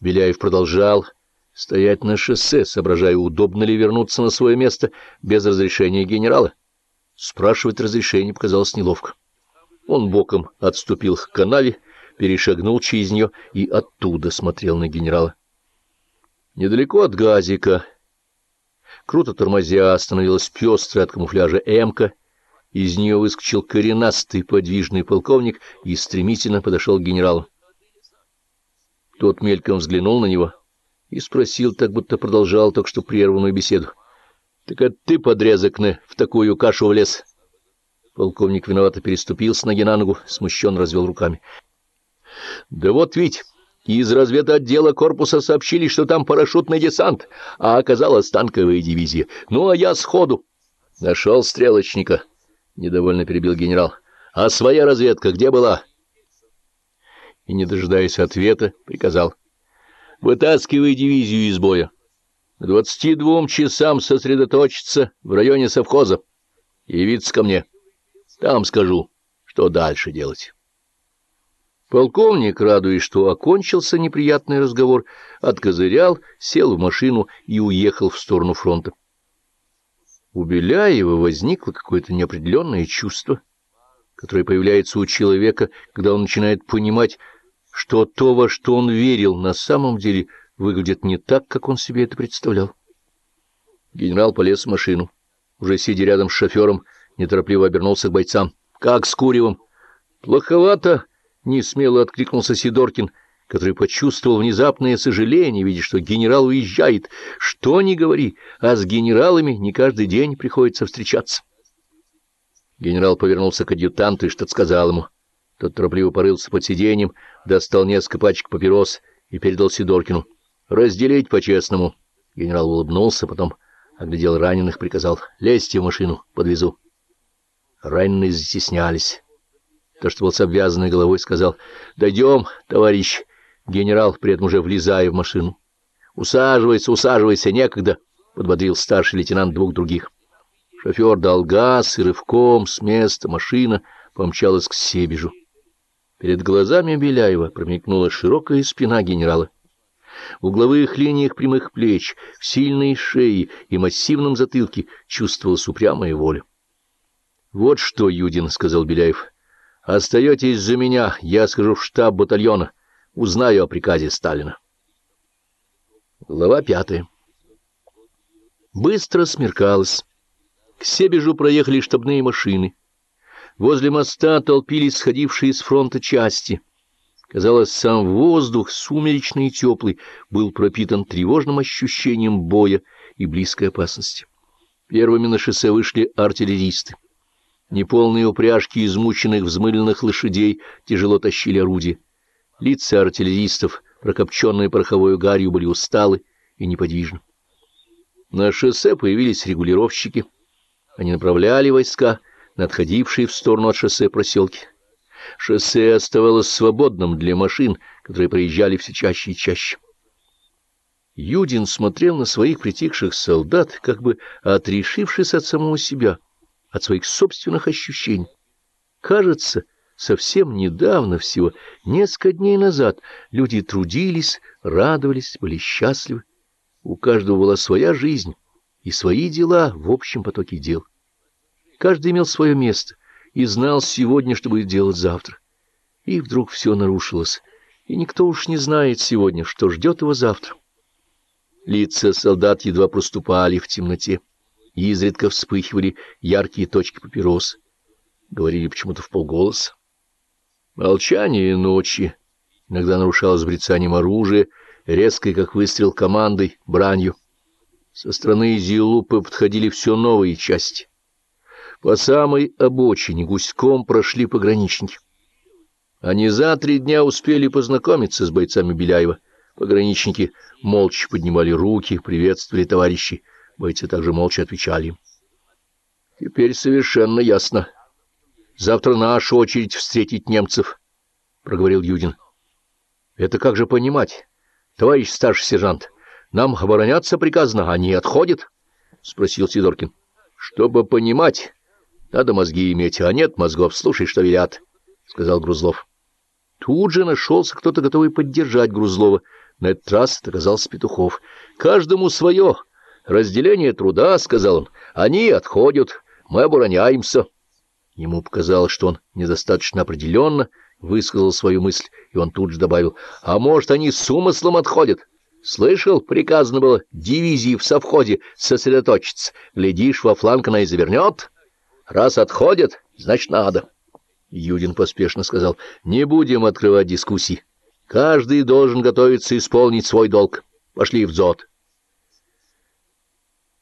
Беляев продолжал стоять на шоссе, соображая, удобно ли вернуться на свое место без разрешения генерала. Спрашивать разрешение показалось неловко. Он боком отступил к канаве, перешагнул через нее и оттуда смотрел на генерала. Недалеко от газика, круто тормозя, остановилась пестрая от камуфляжа «Эмка», из нее выскочил коренастый подвижный полковник и стремительно подошел к генералу. Тот мельком взглянул на него и спросил, так будто продолжал только что прерванную беседу. — Так это ты, подрезок, в такую кашу влез? Полковник виновато переступил с ноги на ногу, смущенно развел руками. — Да вот ведь из разведотдела корпуса сообщили, что там парашютный десант, а оказалась танковая дивизия. Ну, а я сходу... — Нашел стрелочника, — недовольно перебил генерал. — А своя разведка где была? И, не дожидаясь ответа, приказал. — Вытаскивай дивизию из боя. К двадцати двум часам сосредоточиться в районе совхоза. Явиться ко мне. Там скажу, что дальше делать. Полковник, радуясь, что окончился неприятный разговор, откозырял, сел в машину и уехал в сторону фронта. У Беляева возникло какое-то неопределенное чувство, которое появляется у человека, когда он начинает понимать, что то, во что он верил, на самом деле выглядит не так, как он себе это представлял. Генерал полез в машину. Уже сидя рядом с шофером, неторопливо обернулся к бойцам. — Как с Куревым? — Плоховато, — несмело откликнулся Сидоркин, который почувствовал внезапное сожаление, видя, что генерал уезжает. Что ни говори, а с генералами не каждый день приходится встречаться. Генерал повернулся к адъютанту и что-то сказал ему. Тот торопливо порылся под сиденьем, достал несколько пачек папирос и передал Сидоркину. — Разделить по-честному. Генерал улыбнулся, потом оглядел раненых, приказал. — Лезьте в машину, подвезу. Раненые застеснялись. То, что был с обвязанной головой, сказал, — Дойдем, товарищ. Генерал, при этом уже влезая в машину. — Усаживайся, усаживайся, некогда, — подбодрил старший лейтенант двух других. Шофер дал газ, и рывком с места машина помчалась к Себежу. Перед глазами Беляева промелькнула широкая спина генерала. В угловых линиях прямых плеч, в сильной шее и массивном затылке чувствовалась упрямая воля. — Вот что, Юдин, — сказал Беляев, — Остаетесь за меня, я скажу в штаб батальона, узнаю о приказе Сталина. Глава пятая. Быстро смеркалось. К Себежу проехали штабные машины. Возле моста толпились сходившие с фронта части. Казалось, сам воздух, сумеречный и теплый, был пропитан тревожным ощущением боя и близкой опасности. Первыми на шоссе вышли артиллеристы. Неполные упряжки измученных взмыленных лошадей тяжело тащили орудия. Лица артиллеристов, прокопченные пороховой гарью, были усталы и неподвижны. На шоссе появились регулировщики. Они направляли войска на отходившие в сторону от шоссе проселки. Шоссе оставалось свободным для машин, которые проезжали все чаще и чаще. Юдин смотрел на своих притихших солдат, как бы отрешившись от самого себя — от своих собственных ощущений. Кажется, совсем недавно, всего несколько дней назад, люди трудились, радовались, были счастливы. У каждого была своя жизнь и свои дела в общем потоке дел. Каждый имел свое место и знал сегодня, что будет делать завтра. И вдруг все нарушилось, и никто уж не знает сегодня, что ждет его завтра. Лица солдат едва проступали в темноте и изредка вспыхивали яркие точки папирос. Говорили почему-то в полголоса. Молчание ночи иногда нарушалось брецанием оружия, резкой, как выстрел, командой, бранью. Со стороны Зилупы подходили все новые части. По самой обочине гуськом прошли пограничники. Они за три дня успели познакомиться с бойцами Беляева. Пограничники молча поднимали руки, приветствовали товарищей. Бойцы также молча отвечали. — Теперь совершенно ясно. Завтра наша очередь встретить немцев, — проговорил Юдин. — Это как же понимать? Товарищ старший сержант, нам обороняться приказано, они отходят? — спросил Сидоркин. — Чтобы понимать, надо мозги иметь, а нет мозгов, слушай, что велят, — сказал Грузлов. Тут же нашелся кто-то, готовый поддержать Грузлова, На этот раз оказался Петухов. «Каждому свое. Разделение труда», — сказал он. «Они отходят, мы обороняемся». Ему показалось, что он недостаточно определенно высказал свою мысль, и он тут же добавил, «А может, они с умыслом отходят?» Слышал, приказано было дивизии в совходе сосредоточиться. Глядишь, во фланг она и завернет. Раз отходят, значит, надо. Юдин поспешно сказал, не будем открывать дискуссий. Каждый должен готовиться исполнить свой долг. Пошли в ЗОД.